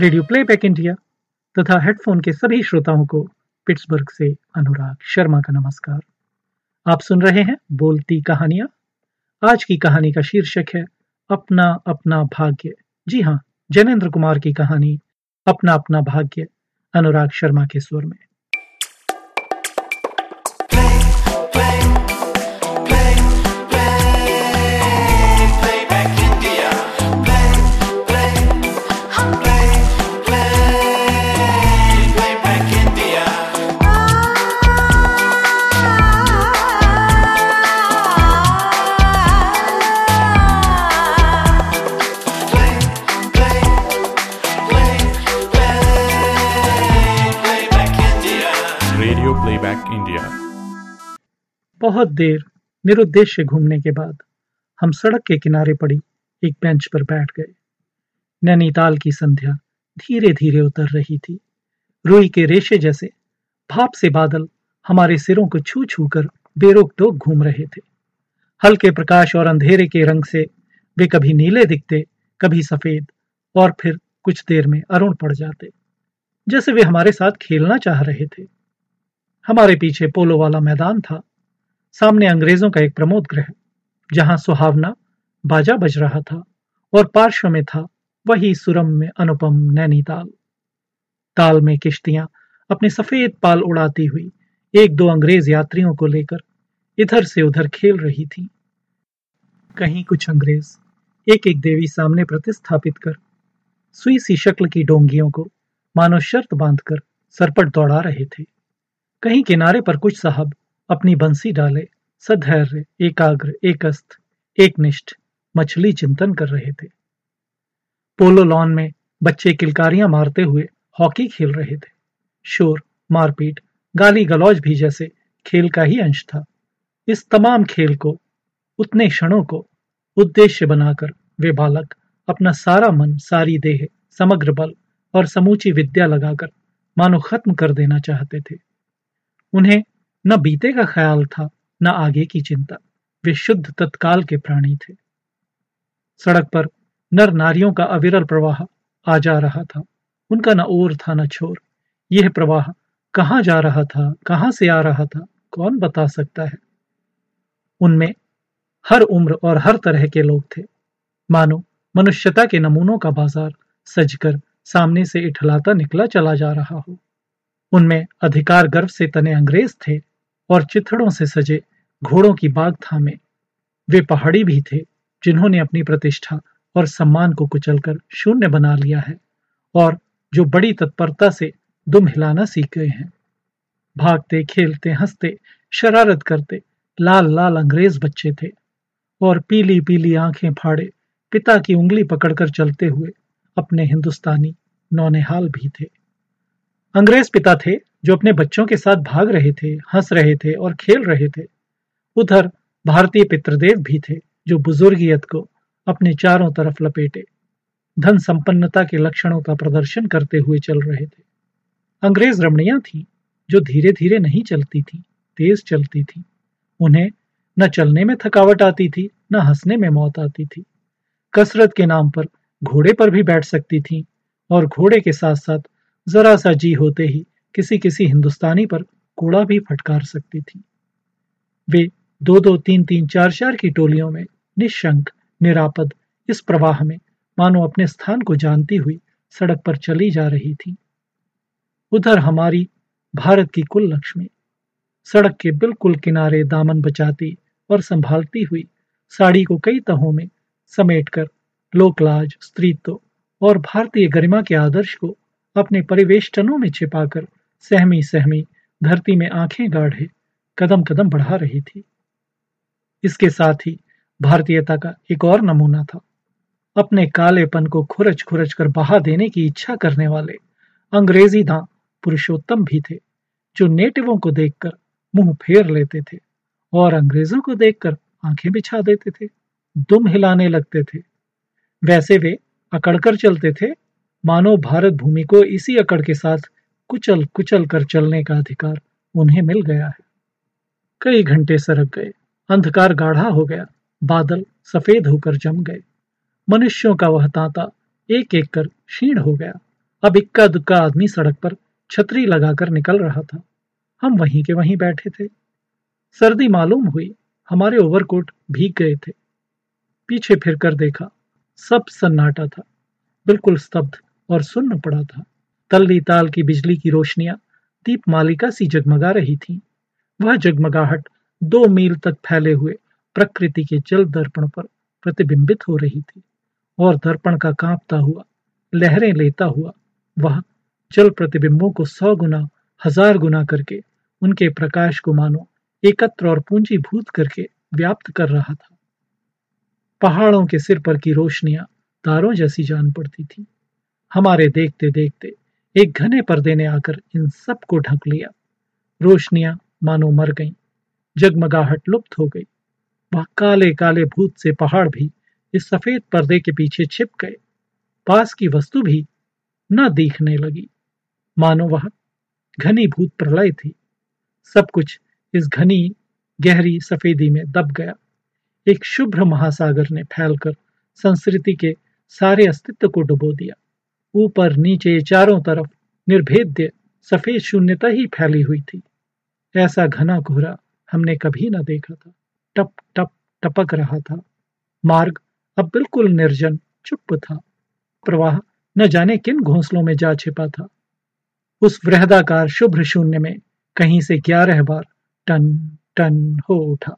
Radio playback India तथा headphone के सभी श्रोताओं को पिट्सबर्ग से अनुराग शर्मा का नमस्कार। आप सुन रहे हैं बोलती कहानियाँ। आज की कहानी का शीर्षक है, अपना अपना भाग्य। जी हाँ जैनेन्द्र कुमार की कहानी, अपना अपना भाग्य, अनुराग शर्मा के स्वर में। बहुत देर निरुद्देश्य घूमने के बाद हम सड़क के किनारे पड़ी एक बेंच पर बैठ गए। नैनीताल की संध्या धीरे धीरे उतर रही थी। रुई के रेशे जैसे भाप से बादल हमारे सिरों को छू छू कर बेरोक टोक घूम रहे थे। हल्के प्रकाश और अंधेरे के रंग से वे कभी नीले दिखते, कभी सफ़ेद, और फिर कुछ देर में अरुण पड़ जाते, जैसे वे हमारे साथ खेलना चाह रहे थे। हमारे पीछे पोलो वाला मैदान था। सामने अंग्रेज़ों का एक प्रमोद ग्रह, जहाँ सुहावना बाजा बज रहा था और पार्श्व में था वही सुरम में अनुपम नैनीताल। ताल में किश्तियाँ अपने सफ़ेद पाल उड़ाती हुई एक दो अंग्रेज़ यात्रियों को लेकर इधर से उधर खेल रही थी। कहीं कुछ अंग्रेज़ एक एक देवी सामने प्रतिस्थापित कर सुई सी शक्ल की डोंगियों को मानो शर्त बांधकर सरपट दौड़ा रहे थे। कहीं किनारे पर कुछ साहब अपनी बंसी डाले, सधैर्य, एकाग्र, एकस्थ, एकनिष्ठ, मछली चिंतन कर रहे थे। पोलो लॉन में बच्चे किलकारियाँ मारते हुए हॉकी खेल रहे थे। शोर, मारपीट, गाली गलौज भी जैसे खेल का ही अंश था। इस तमाम खेल को, उतने क्षणों को उद्देश्य बनाकर वे बालक अपना सारा मन, सारी देह, समग्र बल और समूची विद्या लगाकर मानो खत्म कर देना चाहते थे। उन्हें न बीते का ख्याल था, न आगे की चिंता। वे शुद्ध तत्काल के प्राणी थे। सड़क पर नर नारियों का अविरल प्रवाह आ जा रहा था। उनका न ओर था, न छोर। यह प्रवाह कहाँ जा रहा था, कहाँ से आ रहा था, कौन बता सकता है? उनमें हर उम्र और हर तरह के लोग थे। मानो मनुष्यता के नमूनों का बाज़ार सजकर सामने से इठलाता निकला चला जा रहा हो। उनमें अधिकार गर्व से तने अंग्रेज़ थे। और चिथड़ों से सजे घोड़ों की बाग थामे। वे पहाड़ी भी थे, जिन्होंने अपनी प्रतिष्ठा और सम्मान को कुचलकर शून्य बना लिया है और जो बड़ी तत्परता से दुम हिलाना सीख गए हैं। भागते, खेलते, हँसते, शरारत करते, लाल लाल अंग्रेज़ बच्चे थे और पीली पीली आँखें फाड़े पिता की उंगली पकड़कर चलते हुए अपने हिंदुस्तानी नौनेहाल भी थे। अंग्रेज़ पिता थे जो अपने बच्चों के साथ भाग रहे थे, हंस रहे थे और खेल रहे थे, उधर भारतीय पितृदेव भी थे जो बुजुर्गियत को अपने चारों तरफ़ लपेटे, धन संपन्नता के लक्षणों का प्रदर्शन करते हुए चल रहे थे। अंग्रेज़ रमणियाँ थीं जो धीरे धीरे नहीं चलती थी, तेज चलती थी। उन्हें न चलने में थकावट आती थी, न हंसने में मौत आती थी। कसरत के नाम पर घोड़े पर भी बैठ सकती थीं और घोड़े के साथ साथ जरा सा जी होते ही किसी किसी हिंदुस्तानी पर कूड़ा भी फटकार सकती थी। वे दो दो तीन तीन चार चार की टोलियों में निशंक, निरापद, इस प्रवाह में मानो अपने स्थान को जानती हुई सड़क पर चली जा रही थी। उधर हमारी भारत की कुल लक्ष्मी, सड़क के बिल्कुल किनारे दामन बचाती और संभालती हुई साड़ी को कई तहों में समेटकर लोकलाज, स्त्रीत्व और भारतीय गरिमा के आदर्श को अपने परिवेष्टनों में छिपाकर सहमी सहमी धरती में आँखें गाढ़े, कदम कदम बढ़ा रही थी। इसके साथ ही भारतीयता का एक और नमूना था। अपने कालेपन को खुरच खुरच कर बहा देने की इच्छा करने वाले अंग्रेज़ी दां पुरुषोत्तम भी थे, जो नेटिवों को देखकर मुँह फेर लेते थे और अंग्रेज़ों को देखकर आँखें बिछा देते थे, दुम हिलाने लगते थे। वैसे वे अकड़कर चलते थे, मानो भारत भूमि को इसी अकड़ के साथ कुचल कुचल कर चलने का अधिकार उन्हें मिल गया है। कई घंटे सरक गए, अंधकार गाढ़ा हो गया, बादल सफ़ेद होकर जम गए। मनुष्यों का वह तांता एक एक कर क्षीण हो गया। अब इक्का दुक्का आदमी सड़क पर छतरी लगाकर निकल रहा था। हम वहीं के वहीं बैठे थे। सर्दी मालूम हुई, हमारे ओवरकोट भीग गए थे। पीछे फिरकर देखा, सब सन्नाटा था। बिल्कुल स्तब्ध और सुन्न पड़ा था। तल्ली ताल की बिजली की रोशनियाँ दीप मालिका सी जगमगा रही थीं। वह जगमगाहट दो मील तक फैले हुए प्रकृति के जल दर्पण पर प्रतिबिंबित हो रही थी और दर्पण का कांपता हुआ, लहरें लेता हुआ, वह जल प्रतिबिंबों को सौ गुना, हज़ार गुना करके उनके प्रकाश को मानो, एकत्र और पूंजीभूत करके व्याप्त कर रहा था। पहाड़ों के सिर पर की रोशनियाँ तारों जैसी जान पड़ती थी। हमारे देखते देखते एक घने पर्दे ने आकर इन सबको ढक लिया। रोशनियाँ मानो मर गईं। जगमगाहट लुप्त हो गई। वह काले काले भूत से पहाड़ भी इस सफ़ेद पर्दे के पीछे छिप गए। पास की वस्तु भी न दिखने लगी। मानो वह घनी भूत प्रलय थी। सब कुछ इस घनी, गहरी सफेदी में दब गया। एक शुभ्र महासागर ने फैलकर संस्कृति के सारे अस्तित्व को डुबो दिया। ऊपर नीचे चारों तरफ़ निर्भेद्य सफ़ेद शून्यता ही फैली हुई थी। ऐसा घना कोहरा हमने कभी न देखा था। टप टप, टपक रहा था। मार्ग अब बिल्कुल निर्जन चुप था। प्रवाह न जाने किन घोंसलों में जा छिपा था। उस वृहदाकार शुभ्र शून्य में कहीं से ग्यारह बार टन टन हो उठा।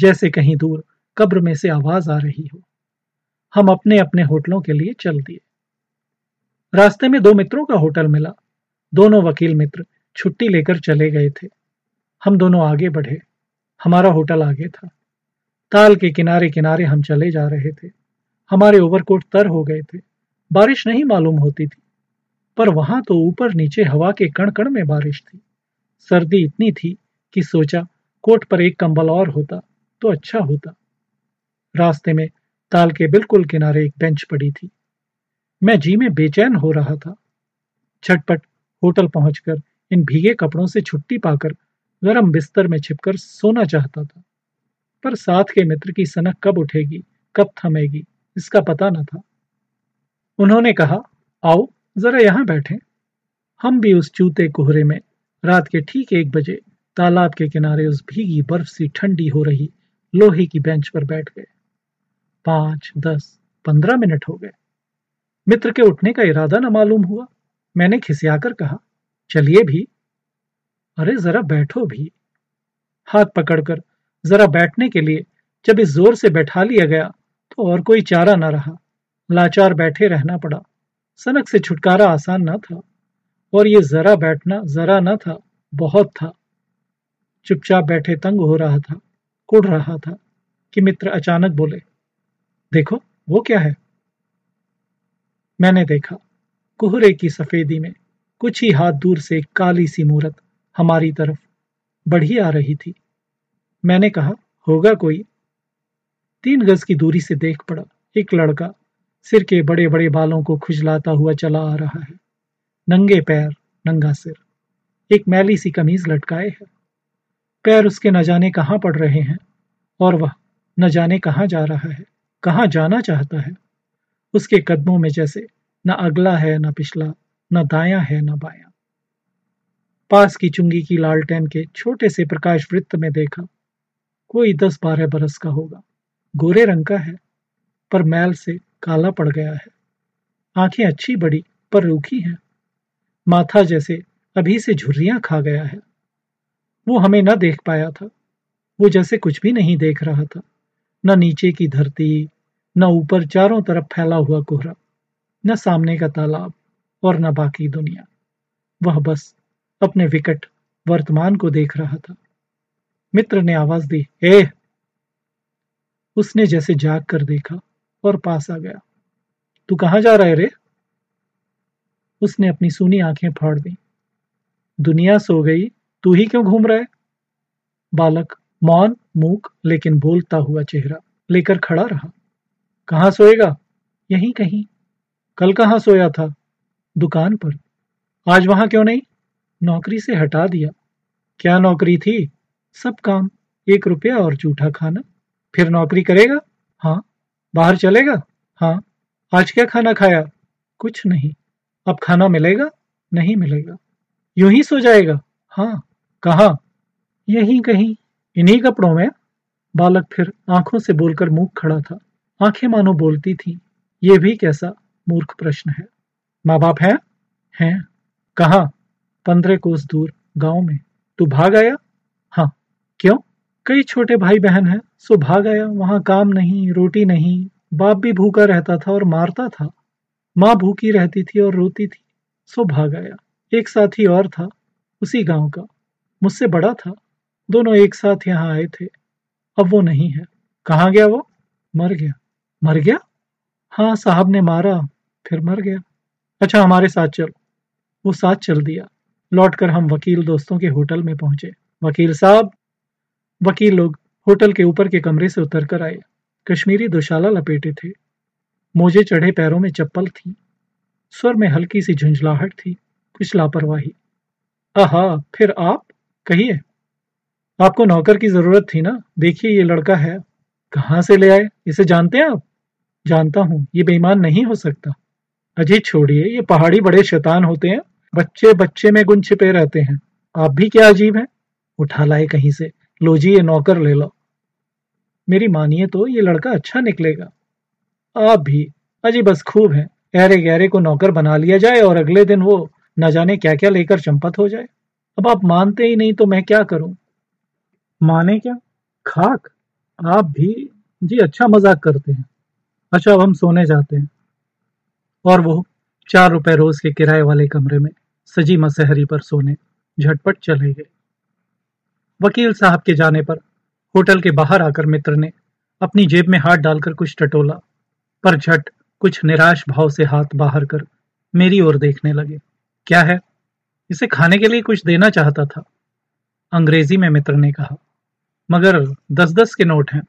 जैसे कहीं दूर कब्र में से आवाज़ आ रही हो। हम अपने अपने होटलों के लिए चल दिए। रास्ते में दो मित्रों का होटल मिला। दोनों वकील मित्र छुट्टी लेकर चले गए थे। हम दोनों आगे बढ़े। हमारा होटल आगे था। ताल के किनारे किनारे हम चले जा रहे थे। हमारे ओवरकोट तर हो गए थे। बारिश नहीं मालूम होती थी। पर वहाँ तो ऊपर नीचे हवा के कण कण में बारिश थी। सर्दी इतनी थी कि सोचा, कोट पर एक कंबल और होता तो अच्छा होता। रास्ते में ताल के बिल्कुल किनारे एक बेंच पड़ी थी। मैं जी में बेचैन हो रहा था। झटपट होटल पहुंचकर इन भीगे कपड़ों से छुट्टी पाकर गरम बिस्तर में छिपकर सोना चाहता था। पर साथ के मित्र की सनक कब उठेगी, कब थमेगी, इसका पता न था। उन्होंने कहा, आओ, जरा यहाँ बैठे। हम भी उस चूते कोहरे में रात के ठीक एक बजे तालाब के किनारे उस भीगी बर्फ़ सी ठंडी हो रही लोहे की बेंच पर बैठ गए। पाँच, दस, पंद्रह मिनट हो गए। मित्र के उठने का इरादा न मालूम हुआ। मैंने खिसियाकर कहा, चलिए भी। अरे, जरा बैठो भी। हाथ पकड़कर, जरा बैठने के लिए, जब इस ज़ोर से बैठा लिया गया तो और कोई चारा न रहा। लाचार बैठे रहना पड़ा। सनक से छुटकारा आसान न था। और ये जरा बैठना, जरा न था, बहुत था। चुपचाप बैठे तंग हो रहा था कुड़ रहा था कि मित्र अचानक बोले, देखो, वो क्या है? मैंने देखा, कोहरे की सफेदी में कुछ ही हाथ दूर से काली सी मूरत हमारी तरफ़ बढ़ी आ रही थी। मैंने कहा, होगा कोई। तीन गज की दूरी से देख पड़ा, एक लड़का सिर के बड़े बड़े बालों को खुजलाता हुआ चला आ रहा है। नंगे पैर, नंगा सिर, एक मैली सी कमीज लटकाए है। पैर उसके न जाने कहाँ पड़ रहे हैं और वह न जाने कहाँ जा रहा है, कहाँ जाना चाहता है। उसके कदमों में जैसे, न अगला है, न पिछला, न दाया है, न बाया। पास की चुंगी की लालटेन के छोटे से प्रकाश वृत्त में देखा, कोई दस बारह बरस का होगा। गोरे रंग का है, पर मैल से काला पड़ गया है। आँखें अच्छी बड़ी, पर रूखी हैं। माथा जैसे, अभी से झुर्रियाँ खा गया है। वो हमें न देख पाया था, वो जैसे कुछ भी नहीं देख रहा था, न नीचे की धरती न ऊपर चारों तरफ़ फैला हुआ कोहरा, न सामने का तालाब और न बाकी दुनिया। वह बस अपने विकट वर्तमान को देख रहा था। मित्र ने आवाज़ दी, ए! उसने जैसे जाग कर देखा और पास आ गया। तू कहाँ जा रहा है रे? उसने अपनी सुनी आँखें फाड़ दी। दुनिया सो गई, तू ही क्यों घूम रहा है? बालक मौन, मूक, लेकिन बोलता हुआ चेहरा लेकर खड़ा रहा। कहाँ सोएगा? यहीं कहीं। कल कहाँ सोया था? दुकान पर। आज वहाँ क्यों नहीं? नौकरी से हटा दिया। क्या नौकरी थी? सब काम। एक रुपया और जूठा खाना। फिर नौकरी करेगा? हाँ। बाहर चलेगा? हाँ। आज क्या खाना खाया? कुछ नहीं। अब खाना मिलेगा? नहीं मिलेगा। यूँ ही सो जाएगा? हाँ। कहाँ? यहीं कहीं। इन्हीं कपड़ों में। बालक फिर आँखों से बोलकर मुँह खड़ा था। आँखें मानो बोलती थीं। ये भी कैसा मूर्ख प्रश्न है। माँ बाप है? हैं। कहाँ? पंद्रह कोस दूर, गाँव में। तू भाग आया? हाँ। क्यों? कई छोटे भाई बहन हैं, सो भाग आया। वहाँ काम नहीं, रोटी नहीं। बाप भी भूखा रहता था और मारता था। माँ भूखी रहती थी और रोती थी, सो भाग आया। एक साथी और था, उसी गाँव का। मुझसे बड़ा था। दोनों एक साथ यहाँ आए थे। अब वो नहीं है। कहाँ गया वो? मर गया। मर गया? हाँ साहब ने मारा, फिर मर गया। अच्छा हमारे साथ चल। वो साथ चल दिया। लौटकर हम वकील दोस्तों के होटल में पहुँचे। वकील साहब, वकील लोग होटल के ऊपर के कमरे से उतर कर आए। कश्मीरी दुशाला लपेटे थे। मोजे चढ़े पैरों में चप्पल थी। स्वर में हल्की सी झुंझलाहट थी। कुछ लापरवाही। आहा, फिर आप? कहिए। आपको नौकर की ज़रूरत थी ना? देखिए, ये लड़का है। कहाँ से ले आए? इसे जानते हैं आप? जानता हूँ, ये बेईमान नहीं हो सकता। अजय, छोड़िए, ये पहाड़ी बड़े शैतान होते हैं, बच्चे बच्चे में गुन छिपे रहते हैं। आप भी क्या अजीब हैं? उठा लाए कहीं से। लो जी, ये नौकर ले लो। मेरी मानिए तो ये लड़का अच्छा निकलेगा। आप भी। अजी बस खूब है। गहरे गहरे को नौकर बना लिया जाए और अगले दिन वो न जाने क्या क्या लेकर चंपत हो जाए। अब आप मानते ही नहीं तो मैं क्या करूँ? माने क्या? खाक। आप भी। जी अच्छा मज़ाक करते हैं। अच्छा अब हम सोने जाते हैं। और वो चार रुपए रोज के किराए वाले कमरे में सजी मसहरी पर सोने झटपट चले गए। वकील साहब के जाने पर होटल के बाहर आकर मित्र ने अपनी जेब में हाथ डालकर कुछ टटोला, पर झट कुछ निराश भाव से हाथ बाहर कर मेरी ओर देखने लगे। क्या है? इसे खाने के लिए कुछ देना चाहता था? अंग्रेज़ी में मित्र ने कहा, मगर दस दस के नोट हैं।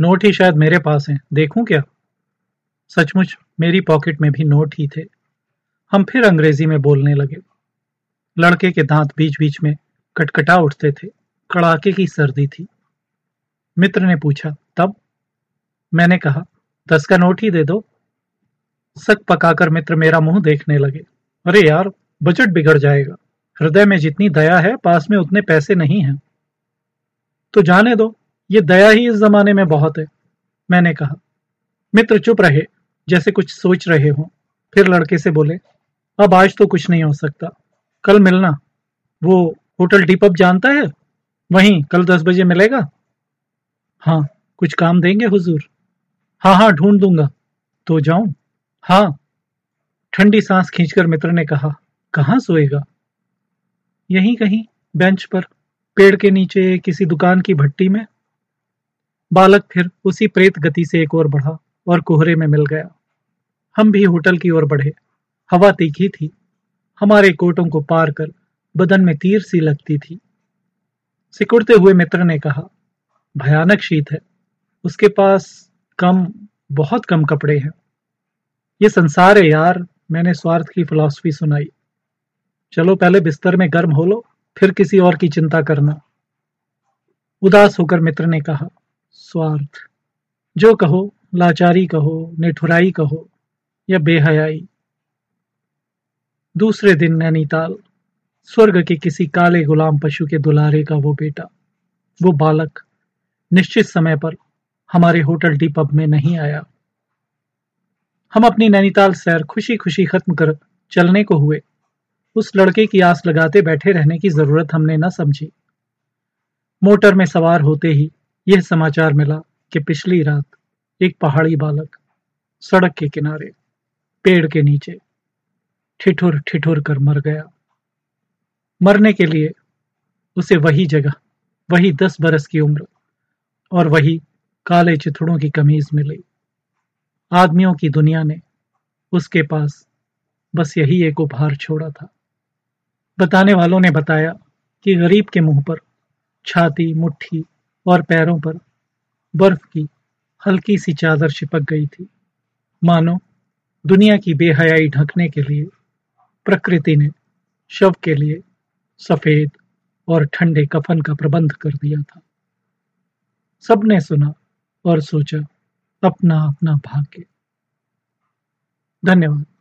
नोट ही शायद मेरे पास हैं। देखूँ क्या? सचमुच मेरी पॉकेट में भी नोट ही थे। हम फिर अंग्रेज़ी में बोलने लगे। लड़के के दांत बीच बीच में कटकटा उठते थे। कड़ाके की सर्दी थी। मित्र ने पूछा, तब? मैंने कहा, दस का नोट ही दे दो। सक पकाकर मित्र मेरा मुँह देखने लगे। अरे यार, बजट बिगड़ जाएगा। हृदय में जितनी दया है, पास में उतने पैसे नहीं हैं। तो जाने दो। ये दया ही इस जमाने में बहुत है, मैंने कहा। मित्र चुप रहे, जैसे कुछ सोच रहे हो। फिर लड़के से बोले, अब आज तो कुछ नहीं हो सकता। कल मिलना। वो होटल डीपअप जानता है? वहीं कल दस बजे मिलेगा? हाँ कुछ काम देंगे हुजूर। हाँ हाँ ढूंढ दूँगा। तो जाऊँ? हाँ। ठंडी सांस खींचकर मित्र ने कहा, कहाँ सोएगा? यहीं कहीं, बेंच पर, पेड़ के नीचे, किसी दुकान की भट्टी में। बालक फिर उसी प्रेत गति से एक और बढ़ा और कोहरे में मिल गया। हम भी होटल की ओर बढ़े। हवा तीखी थी। हमारे कोटों को पार कर बदन में तीर सी लगती थी। सिकुड़ते हुए मित्र ने कहा, भयानक शीत है। उसके पास कम, बहुत कम कपड़े हैं। ये संसार है यार, मैंने स्वार्थ की फिलॉसफी सुनाई। चलो पहले बिस्तर में गर्म हो लो, फिर किसी और की चिंता करना। उदास होकर मित्र ने कहा स्वार्थ। जो कहो, लाचारी कहो, निठुराई कहो, या बेहयाई। दूसरे दिन नैनीताल, स्वर्ग के किसी काले गुलाम पशु के दुलारे का वो बेटा, वो बालक, निश्चित समय पर हमारे होटल डी पब में नहीं आया। हम अपनी नैनीताल सैर खुशी खुशी खत्म कर चलने को हुए। उस लड़के की आस लगाते बैठे रहने की ज़रूरत हमने न समझी। मोटर में सवार होते ही यह समाचार मिला कि पिछली रात एक पहाड़ी बालक सड़क के किनारे पेड़ के नीचे ठिठुर ठिठुर कर मर गया। मरने के लिए उसे वही जगह, वही दस बरस की उम्र और वही काले चिथड़ों की कमीज मिली। आदमियों की दुनिया ने उसके पास बस यही एक उपहार छोड़ा था। बताने वालों ने बताया कि गरीब के मुँह पर छाती, मुट्ठी और पैरों पर बर्फ़ की हल्की सी चादर चिपक गई थी। मानो, दुनिया की बेहयाई ढकने के लिए, प्रकृति ने शव के लिए सफ़ेद और ठंडे कफन का प्रबंध कर दिया था। सबने सुना और सोचा अपना अपना भाग्य। धन्यवाद।